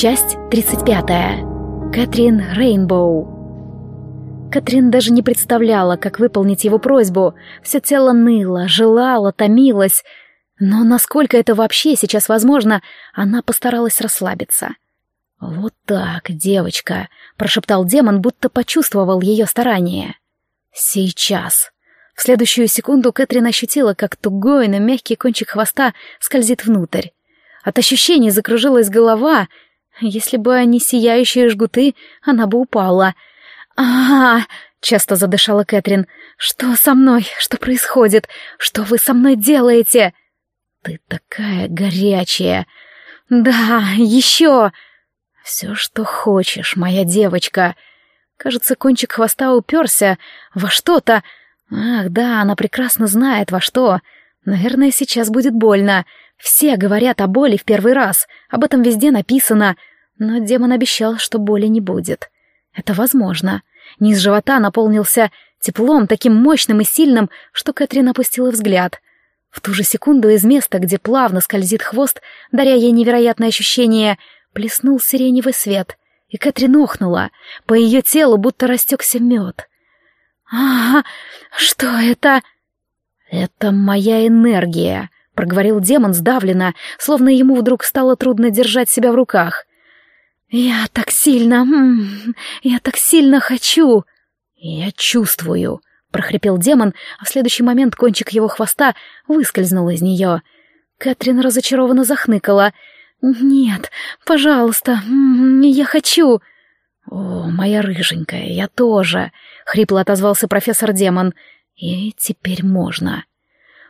Часть 35. Кэтрин Рейнбоу. Кэтрин даже не представляла, как выполнить его просьбу. Все тело ныло, желало, томилось. Но насколько это вообще сейчас возможно, она постаралась расслабиться. «Вот так, девочка», — прошептал демон, будто почувствовал ее старание. «Сейчас». В следующую секунду Кэтрин ощутила, как тугой, но мягкий кончик хвоста скользит внутрь. От ощущений закружилась голова. Если бы они сияющие жгуты, она бы упала. а, -а, -а часто задышала Кэтрин. «Что со мной? Что происходит? Что вы со мной делаете?» «Ты такая горячая!» «Да, еще!» «Все, что хочешь, моя девочка!» Кажется, кончик хвоста уперся во что-то, Ах, да, она прекрасно знает, во что. Наверное, сейчас будет больно. Все говорят о боли в первый раз, об этом везде написано, но демон обещал, что боли не будет. Это возможно. Низ живота наполнился теплом, таким мощным и сильным, что Кэтрин опустила взгляд. В ту же секунду из места, где плавно скользит хвост, даря ей невероятное ощущение, плеснул сиреневый свет, и Кэтрин охнула. По ее телу будто растекся мед. «А, что это?» «Это моя энергия», — проговорил демон сдавленно, словно ему вдруг стало трудно держать себя в руках. «Я так сильно... я так сильно хочу...» «Я чувствую», — прохрипел демон, а в следующий момент кончик его хвоста выскользнул из нее. Кэтрин разочарованно захныкала. «Нет, пожалуйста, я хочу...» «О, моя рыженькая, я тоже», — хрипло отозвался профессор-демон. «И теперь можно».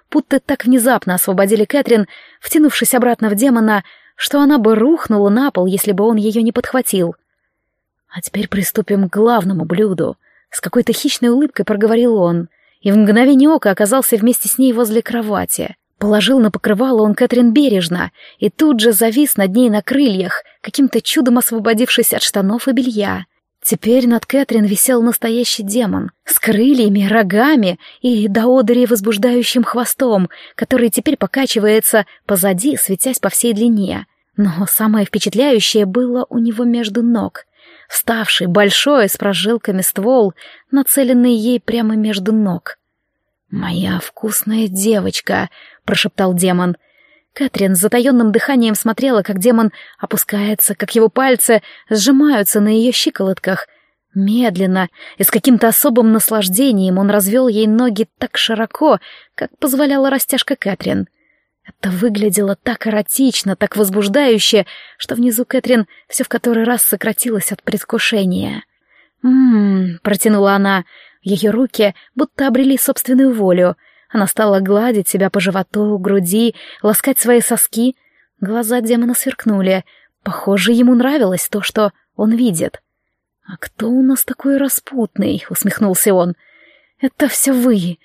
Путты так внезапно освободили Кэтрин, втянувшись обратно в демона, что она бы рухнула на пол, если бы он ее не подхватил. «А теперь приступим к главному блюду», — с какой-то хищной улыбкой проговорил он, и в мгновение ока оказался вместе с ней возле кровати. Положил на покрывало он Кэтрин бережно и тут же завис над ней на крыльях, каким-то чудом освободившись от штанов и белья. Теперь над Кэтрин висел настоящий демон, с крыльями, рогами и до одыри возбуждающим хвостом, который теперь покачивается позади, светясь по всей длине. Но самое впечатляющее было у него между ног. Вставший, большой, с прожилками ствол, нацеленный ей прямо между ног. «Моя вкусная девочка», — прошептал демон. Кэтрин с затаенным дыханием смотрела, как демон опускается, как его пальцы сжимаются на ее щиколотках. Медленно и с каким-то особым наслаждением он развел ей ноги так широко, как позволяла растяжка Кэтрин. Это выглядело так эротично, так возбуждающе, что внизу Кэтрин все в который раз сократилось от предвкушения. «М-м-м», протянула она, — ее руки будто обрели собственную волю. Она стала гладить себя по животу, груди, ласкать свои соски. Глаза демона сверкнули. Похоже, ему нравилось то, что он видит. «А кто у нас такой распутный?» — усмехнулся он. «Это все вы».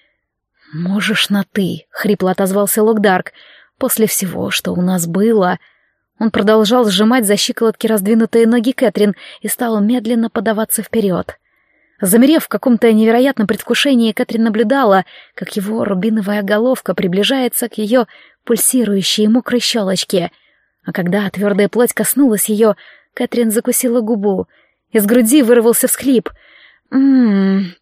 «Можешь на «ты», — хрипло отозвался Локдарк. «После всего, что у нас было...» Он продолжал сжимать за щиколотки раздвинутые ноги Кэтрин и стал медленно подаваться вперед. Замерев в каком-то невероятном предвкушении, Кэтрин наблюдала, как его рубиновая головка приближается к ее пульсирующей мокрой щелочке. А когда твердая плоть коснулась ее, Кэтрин закусила губу. Из груди вырвался всхлип. «М-м-м...»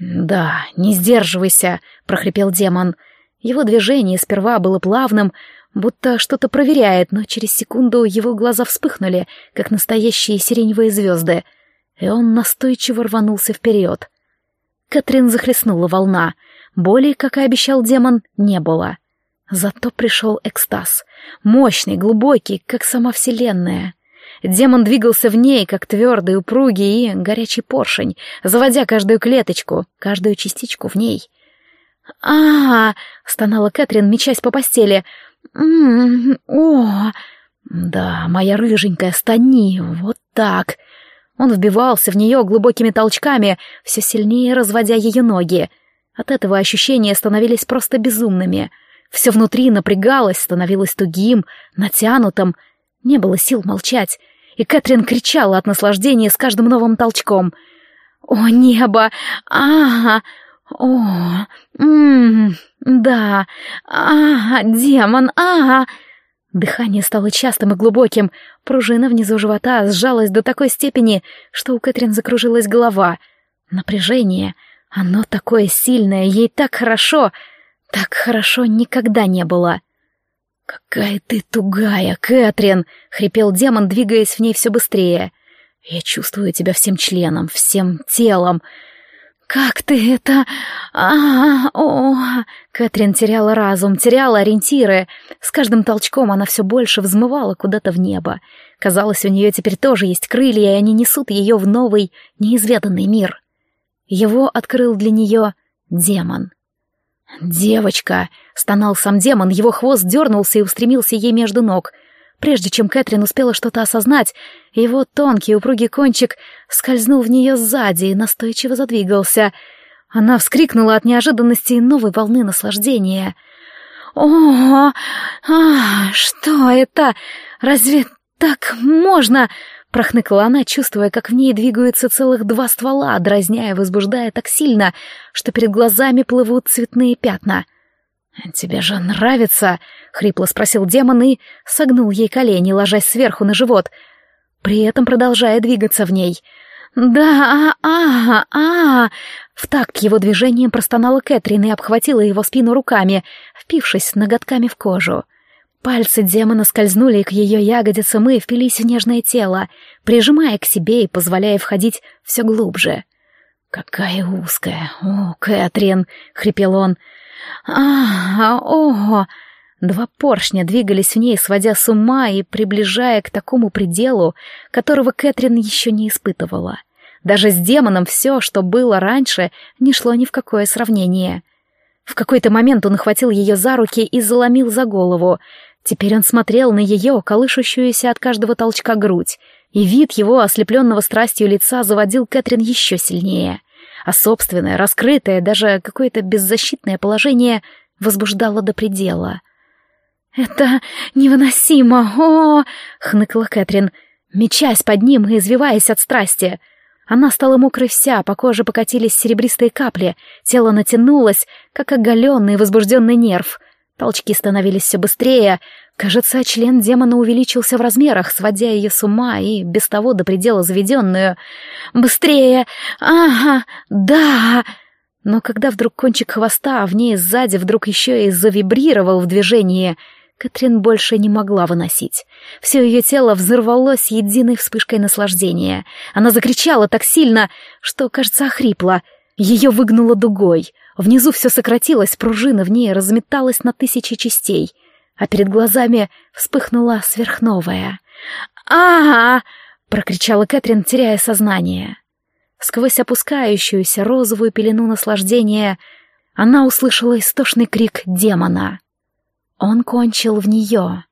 «Да, не сдерживайся», — прохрипел демон. Его движение сперва было плавным, будто что-то проверяет, но через секунду его глаза вспыхнули, как настоящие сиреневые звезды — и он настойчиво рванулся вперед. Катрин захлестнула волна. Боли, как и обещал демон, не было. Зато пришел экстаз. Мощный, глубокий, как сама Вселенная. Демон двигался в ней, как твердый, упругий и горячий поршень, заводя каждую клеточку, каждую частичку в ней. а, -а, -а стонала Кэтрин, мечась по постели. «М -м -м, «О!» «Да, моя рыженькая, стони, вот так!» Он вбивался в нее глубокими толчками, все сильнее разводя ее ноги. От этого ощущения становились просто безумными. Все внутри напрягалось, становилось тугим, натянутым. Не было сил молчать, и Кэтрин кричала от наслаждения с каждым новым толчком. «О, небо! а, О! М -м, да! а, демон! а, -а Дыхание стало частым и глубоким, пружина внизу живота сжалась до такой степени, что у Кэтрин закружилась голова. Напряжение, оно такое сильное, ей так хорошо, так хорошо никогда не было. «Какая ты тугая, Кэтрин!» — хрипел демон, двигаясь в ней все быстрее. «Я чувствую тебя всем членом, всем телом. «Как ты это... а, о...» Кэтрин теряла разум, теряла ориентиры. С каждым толчком она все больше взмывала куда-то в небо. Казалось, у нее теперь тоже есть крылья, и они несут ее в новый, неизведанный мир. Его открыл для нее демон. «Девочка!» — стонал сам демон, его хвост дернулся и устремился ей между ног — Прежде чем Кэтрин успела что-то осознать, его тонкий упругий кончик скользнул в нее сзади и настойчиво задвигался. Она вскрикнула от неожиданности и новой волны наслаждения. «О, а, что это? Разве так можно?» — прохныкала она, чувствуя, как в ней двигаются целых два ствола, дразняя возбуждая так сильно, что перед глазами плывут цветные пятна — «Тебе же нравится?» — хрипло спросил демон и согнул ей колени, ложась сверху на живот, при этом продолжая двигаться в ней. «Да, а, а, а!» В такт его движением простонала Кэтрин и обхватила его спину руками, впившись ноготками в кожу. Пальцы демона скользнули к ее ягодицам и впились в нежное тело, прижимая к себе и позволяя входить все глубже. «Какая узкая! О, Кэтрин!» — хрипел он. А, ого! Два поршня двигались в ней, сводя с ума и приближая к такому пределу, которого Кэтрин еще не испытывала. Даже с демоном все, что было раньше, не шло ни в какое сравнение. В какой-то момент он охватил ее за руки и заломил за голову. Теперь он смотрел на ее, колышущуюся от каждого толчка грудь, и вид его, ослепленного страстью лица, заводил Кэтрин еще сильнее а собственное, раскрытое, даже какое-то беззащитное положение возбуждало до предела. «Это невыносимо! О!» — хныкала Кэтрин, мечась под ним и извиваясь от страсти. Она стала мокрой вся, по коже покатились серебристые капли, тело натянулось, как оголенный возбужденный нерв. Толчки становились все быстрее, Кажется, член демона увеличился в размерах, сводя ее с ума и без того до предела заведенную. «Быстрее! Ага! Да!» Но когда вдруг кончик хвоста, а в ней сзади вдруг еще и завибрировал в движении, Катрин больше не могла выносить. Все ее тело взорвалось единой вспышкой наслаждения. Она закричала так сильно, что, кажется, охрипла. Ее выгнуло дугой. Внизу все сократилось, пружина в ней разметалась на тысячи частей — а перед глазами вспыхнула сверхновая. а, -а, -а прокричала Кэтрин, теряя сознание. Сквозь опускающуюся розовую пелену наслаждения она услышала истошный крик демона. Он кончил в нее.